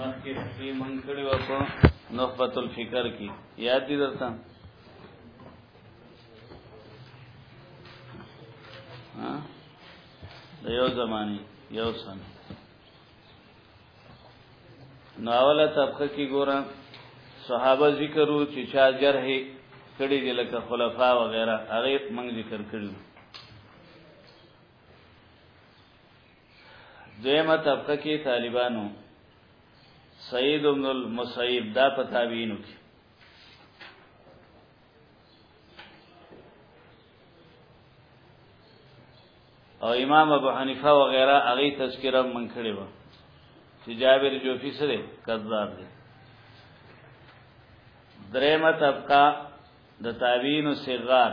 مخکې په من کړي و په نخبت الفکر کې یاد دي درته ها د یو زمانی یو سن ناوله طبقه کې ګوره صحابه ذکرو چې چا جرح کړي دي لکه خلفا وغیرہ هغه موږ ذکر کړو دویمه طبقه کې طالبانو سید ابن المسیب دا په تابعینو کې او امام ابو حنیفه و غیره هغه تذکرہ من کړی و چې جابر جوفی سره کذاب دی دریمه طبقه د تابعین صغار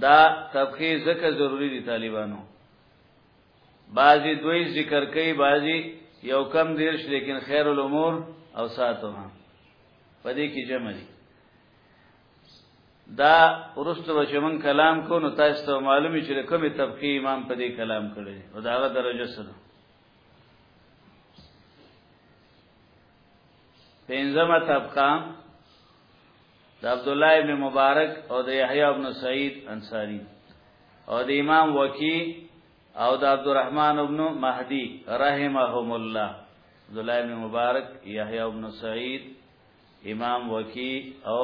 دا تفخی زکه ضروری دی طالبانو بعضی دوی ذکر کوي بعضی یو کم دیرش لیکن خیر الامور او ساتو ها پدې کې جمع دي دا ورستو بچمن کلام کو نو تاسو ته معلومی چې کومه تفخی امام پدې کلام کړي او داغه درجه سره پنځمه طبقه د عبد الله ابن مبارک او د یحیی ابن سعید انصاری او د امام وکی او د عبدالرحمن ابن مهدی رحمهم الله عبد الله ابن مبارک یحیی ابن سعید امام وکی او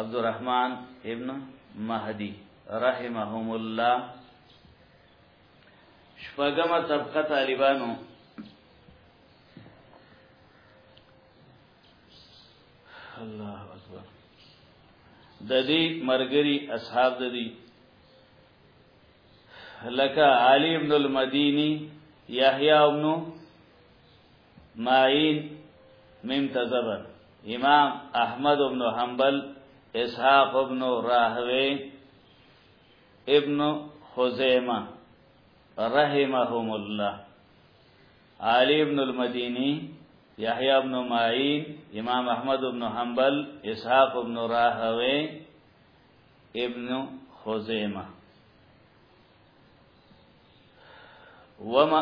عبدالرحمن ابن مهدی رحمهم الله شپږمه طبقه طالبانو الله اکبر د دې مرګري اصحاب د دې لکه علی ابن المديني يحيى ابن معين ممتزبر امام احمد ابن حنبل اسحاق ابن راهوي ابن خزیمه رحمهم الله علی ابن المدینی یحیی ابن معین امام احمد ابن حنبل اسحاق ابن راهوی ابن خزیمه وما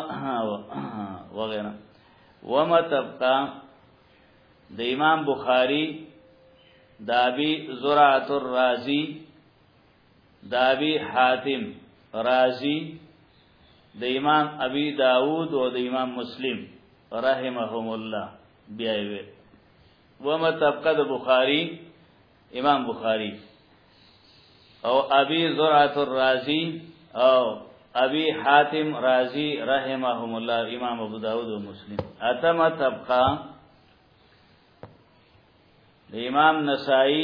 وغیرہ وما تبقا د امام بخاری دابی زرعت الرازی دابی حاتم رازی د امام ابي داوود او د امام مسلم رحمهم الله بیا وی ومه طبقه د بخاری امام بخاری او ابي زرعه الرازي او ابي حاتم رازي رحمهم الله امام ابو داود او مسلم اتمه طبقه د امام نسائی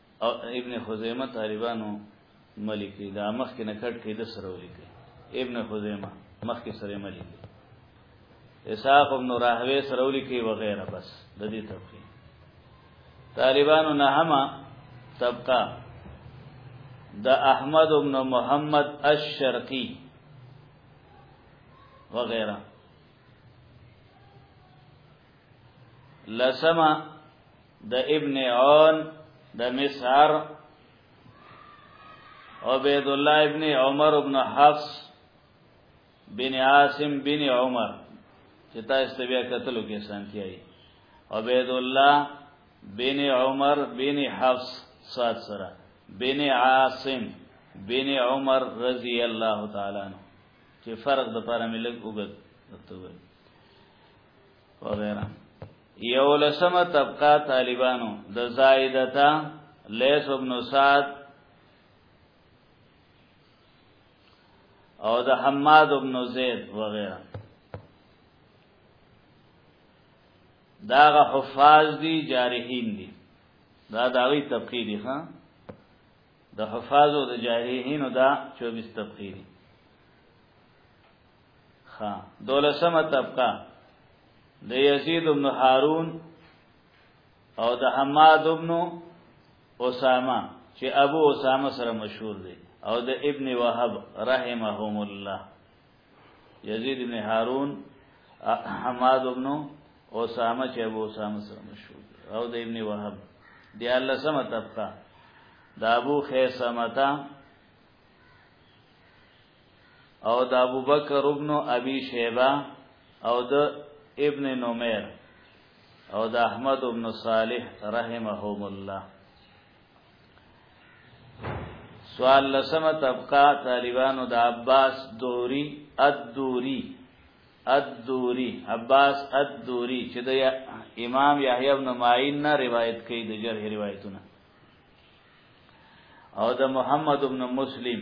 او ابن خزیمه طالبانو ملکی دا مخ کې نکټ کې د سره ولیکي ابن خزیمه مخ کې سره ملکی اسحاق ابن راهوی سره ولیکي وغیرہ بس د دې تفصیل طالبانو نه هم طبقه د احمد ابن محمد الشرقی وغیرہ لسما د ابن عون د مسعر عبید الله ابن عمر ابن حفص بن عاصم بن عمر چې تاسو ته بیا کتلو کې سنتیای عبید الله بن عمر بن حفص سات سره بن عاصم بن عمر رضی الله تعالی عنہ چې فرق د پاره ملګ وګت وغیرہ یو لسمه طبقه طالبانو د زائدتا لیس ابن سعد او د حماد ابن زید وغیرہ داغه حفاظ دي جارحین دي دا داوی طبقه دي ها د حفاظ او د جارحین دا 24 طبقه دي خا دولسمه طبقه د یزید بن هارون او د حماد بن اسامه چې ابو اسامه سره مشهور دی او د ابن وهب رحمهم الله یزید بن هارون حماد بن اسامه چې ابو اسامه سره مشهور دی او د ابن وهب دی الله سم طبقه د ابو خیسمتا او د ابوبکر ابن ابي شيبه او د ابن نمیر او د احمد ابن صالح رحمهم الله سوال لسمه طبقه طالبانو د عباس دوری الدوری الدوری عباس الدوری چې د امام یحیی ابن معین نه روایت کوي د جرح روایتونه او د محمد ابن مسلم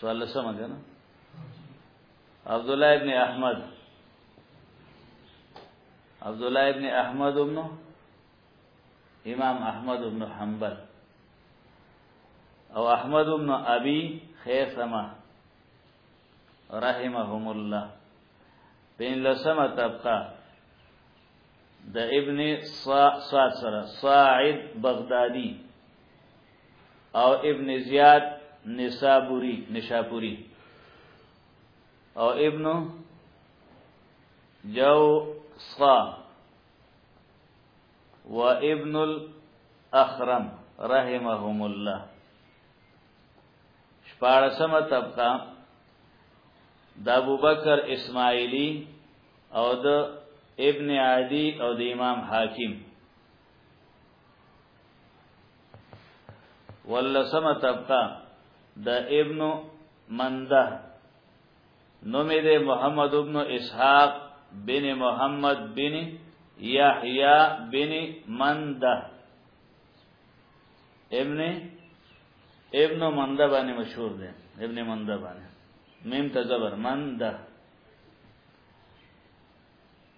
سوال لسم ده نه عبد الله ابن احمد عبد الله ابن احمد ابن امام احمد ابن حنبل او احمد ابن ابي خيثمه رحمهم الله بین لسمه طبقه د ابن صاعد سره صاعد بغدادي او ابن زیاد نسابوری نشاپوری او ابن جو صا و ابن الاخرم رحمهم الله شپارسمه طبقه د ابوبکر اسماعیلی او د ابن عدی او د امام حاکم ولسمه طبقه د ابن منده نومې ده محمد ابن اسحاق بن محمد بن یحیی بن منده ابن ابن منده باندې مشهور ده ابن منده باندې میم تزبر منده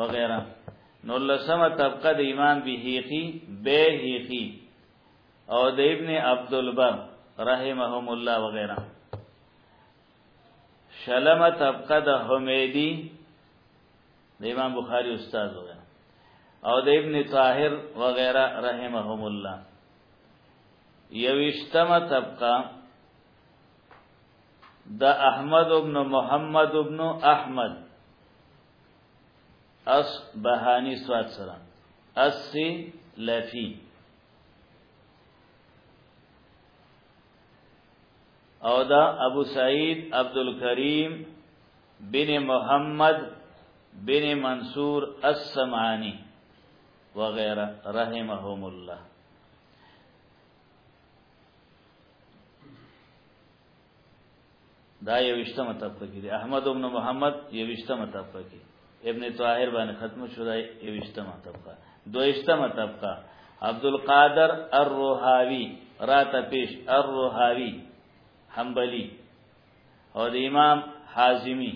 وغیرہ نو لسمه طبقه د امام بهیقی بهیقی او د ابن عبد البر رحمهم الله وغیرہ شلمه طبقه د حمیدی د امام بخاری استاد وغیرہ او د ابن طاهر وغیرہ رحمهم الله یوشتمه طبقه د احمد ابن محمد ابن احمد اس بهانی سواد سره اسی لفی او دا ابو سعید عبد الکریم بن محمد بن منصور السمعانی وغیرہ رحمهم الله دا یو اشتمه طبقه کې احمد ابن محمد یو اشتمه طبقه کې ابن طاهر باندې ختم شو دا یو اشتمه طبقه دو اشتمه طبقه عبد القادر الروحاوی رات پیش الروحاوی حنبلی او د امام حازمی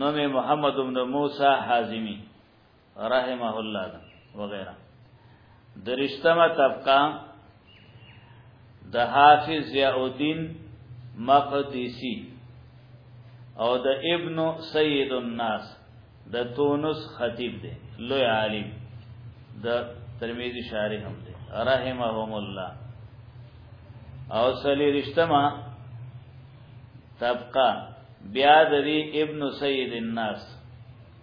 نوم محمد ابن موسی حازمی رحمه الله دا وغیرہ درشتمه طبقه د حافظ ضیاء الدین مقدسی او د ابن سید الناس د تونس خطیب دی لوی عالم د ترمذی شارح هم دی رحمهم الله او سلی رشتما طبقه بیا د ابن سید الناس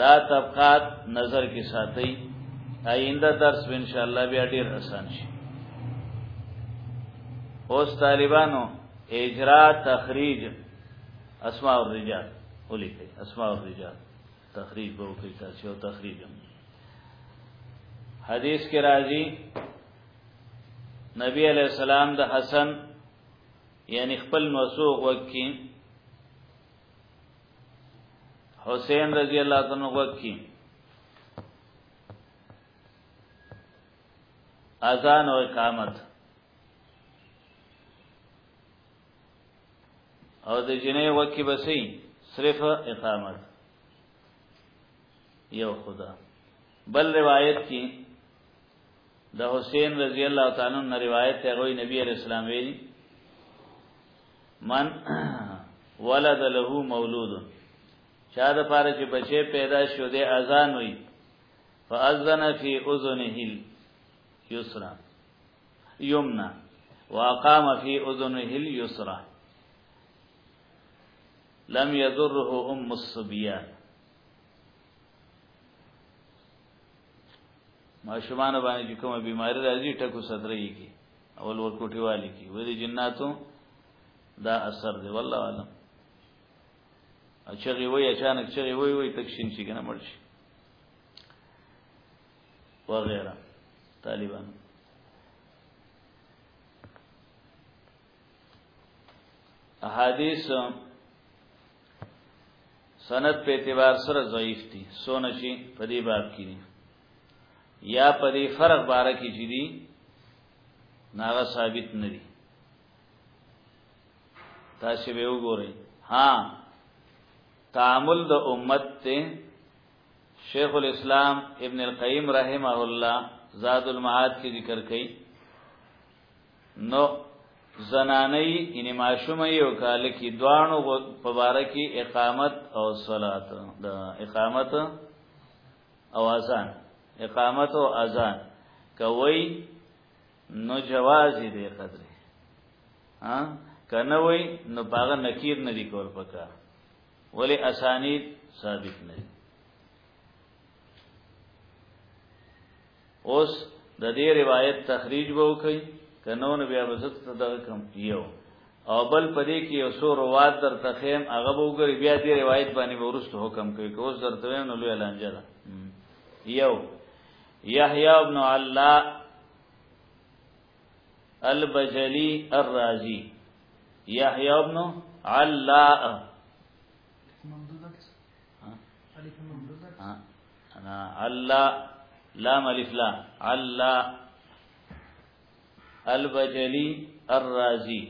دا طبقات نظر کې ساتي آینده درس ان شاء الله بیا ډیر آسان شي اوس طالبانو اجرا تخریج اسماء الرجال ولي کوي اسماء الرجال تخریج به کوي تاسو او تخریج حدیث کې راځي نبی علیہ السلام د حسن یعنی خپل مسوق وکي حسین رضی الله عنه وکي اذان او اقامت او د جنې وکي بسې صرف اقامت یو خدا بل روایت کې د حسین رضی الله تعالی عنہ روایت ته غوي نبی علیہ السلام ویلي من ولد له مولود چا د پاره چې بچي پیدا شو د اذان وي فاذن فی اذنه یسرا یمنا واقام فی اذنه الیسرا لم یضره ام الصبیان ماشومان باندې کومه بیماری راځي ټکو صدرې کی اول ورکوټي والی کی وې د جناتو دا اثر دی والله علم اچغي وای اچانک چغي وای وای تکشین شي کنه مړ شي وغیرہ طالبان احادیث سند په اعتبار سره ضعیف دي سونه شي په دې باب کې دي یا په دې فرق باره کې چې دي ناغه ثابت نه دي تاسو به وګورئ ها تعامل د امت ته شیخ الاسلام ابن القیم رحمه الله زاد المعاد کې ذکر کړي نو زنانه یې ماشوم یې او کال کې دوانو په بار کې اقامت او صلات د اقامت او اذان اقامت او اذان کوي نو جواز دې قدر ها کنه وای نو باغ نکیر نه دی کول پکا ولی اسانید ثابت نه اوس د دې روایت تخریج به وکړي کنو نو بیا بزت ته دغه کم یو او بل پدې کې یو سو روات در تخیم هغه به وګوري بیا دې روایت باندې ورسته حکم کوي که اوس درته نو لوی لانجه ده یو یحیی ابن علا البجلی الرازی یحیی ابن علا انا الله لام الف لام الله البجلی الرازی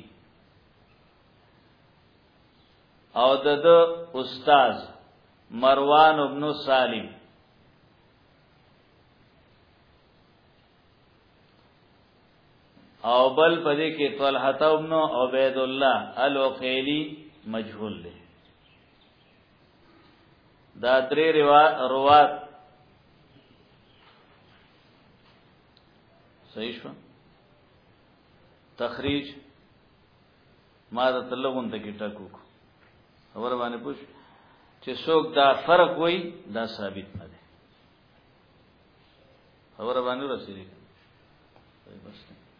او د د استاد مروان ابن سالم او بل پدې کې طلحه ابن عبید الله الوقیلی مجهول دی دا درې روات صحیح شو تخریج ما د تلغون ته کې ټکو کو خبر باندې پوښ چې څوک دا فرق وای دا ثابت نه دی خبر باندې رسېږي بس